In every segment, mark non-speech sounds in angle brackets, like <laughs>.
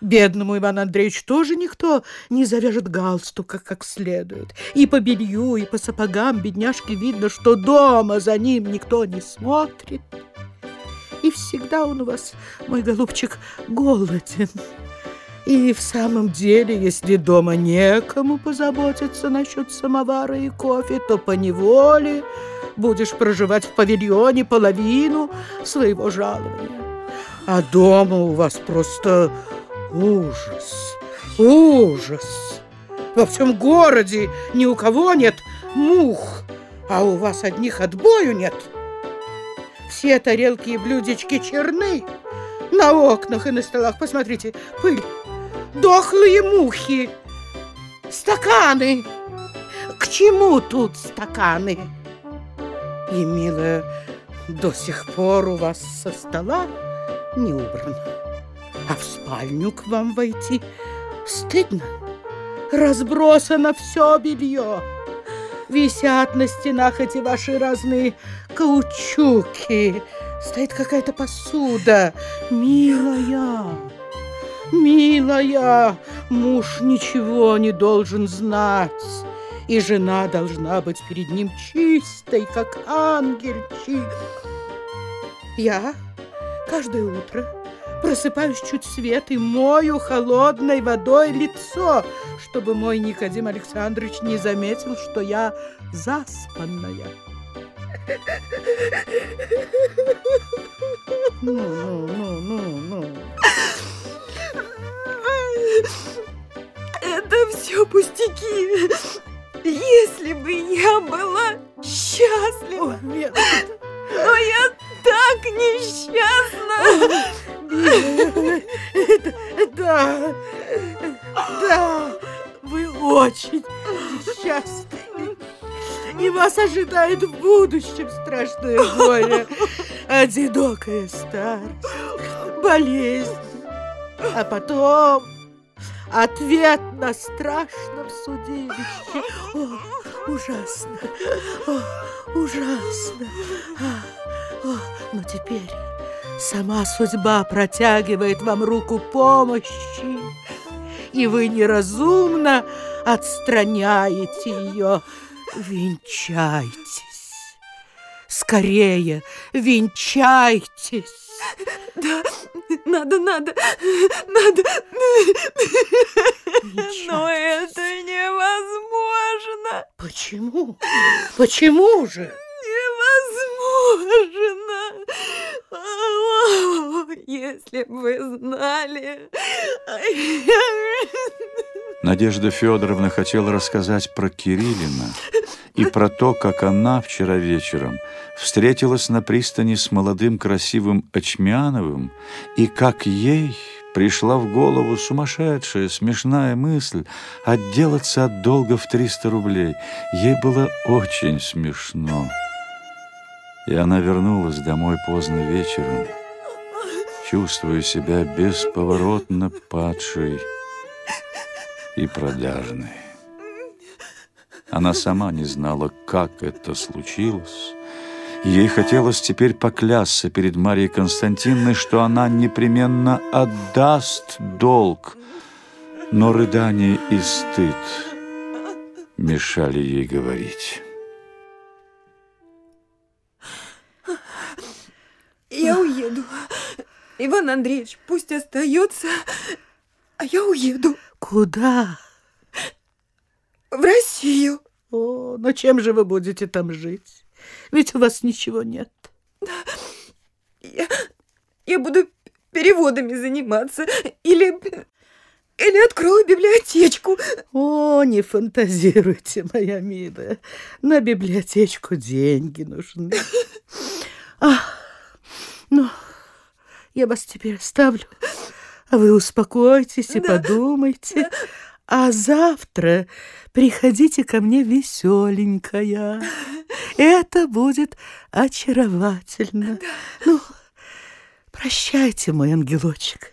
Бедному Ивану Андреевичу тоже никто не завяжет галстука как следует. И по белью, и по сапогам бедняжке видно, что дома за ним никто не смотрит. И всегда он у вас, мой голубчик, голоден. И в самом деле, если дома некому позаботиться насчет самовара и кофе, то по неволе будешь проживать в павильоне половину своего жалования. А дома у вас просто ужас, ужас. Во всем городе ни у кого нет мух, а у вас одних отбою нет. Все тарелки и блюдечки черны. На окнах и на столах, посмотрите, пыль, дохлые мухи, стаканы. К чему тут стаканы? И, милая, до сих пор у вас со стола не убрано. А в спальню к вам войти стыдно. Разбросано все белье. Висят на стенах эти ваши разные каучуки. Стоит какая-то посуда. Милая, милая, муж ничего не должен знать. И жена должна быть перед ним чистой, как ангельчик. Я каждое утро просыпаюсь чуть свет и мою холодной водой лицо, чтобы мой Никодим Александрович не заметил, что я заспанная. Ну, ну, ну, ну, ну. Это все пустяки. Если бы я была счастлива. О, нет. Но я так несчастна. Да, да, вы очень несчастны. И вас ожидает в будущем страшное горе, одинокая старость, болезнь, а потом ответ на страшном судилище. О, ужасно, о, ужасно. А, о, но теперь сама судьба протягивает вам руку помощи, и вы неразумно отстраняете ее. Венчайтесь. Скорее, венчайтесь. Да, надо, надо, надо. Но это невозможно. Почему? Почему же? Невозможно. Если бы вы знали. Надежда Федоровна хотела рассказать про Кириллина и про то, как она вчера вечером встретилась на пристани с молодым красивым Очмяновым и как ей пришла в голову сумасшедшая, смешная мысль отделаться от долга в 300 рублей. Ей было очень смешно. И она вернулась домой поздно вечером, чувствуя себя бесповоротно падшей и продажной. Она сама не знала, как это случилось. Ей хотелось теперь поклясться перед Марией Константиновной, что она непременно отдаст долг, но рыдание и стыд мешали ей говорить. Я уеду. Иван Андреевич пусть остается, а я уеду. Куда? В Россию. О, но чем же вы будете там жить? Ведь у вас ничего нет. Я, я буду переводами заниматься или, или открою библиотечку. О, не фантазируйте, моя милая. На библиотечку деньги нужны. Ах, <laughs> ну, я вас теперь оставлю. А вы успокойтесь и Да. подумайте. А завтра приходите ко мне веселенькая. Это будет очаровательно. Ну, прощайте, мой ангелочек.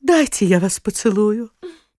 Дайте я вас поцелую.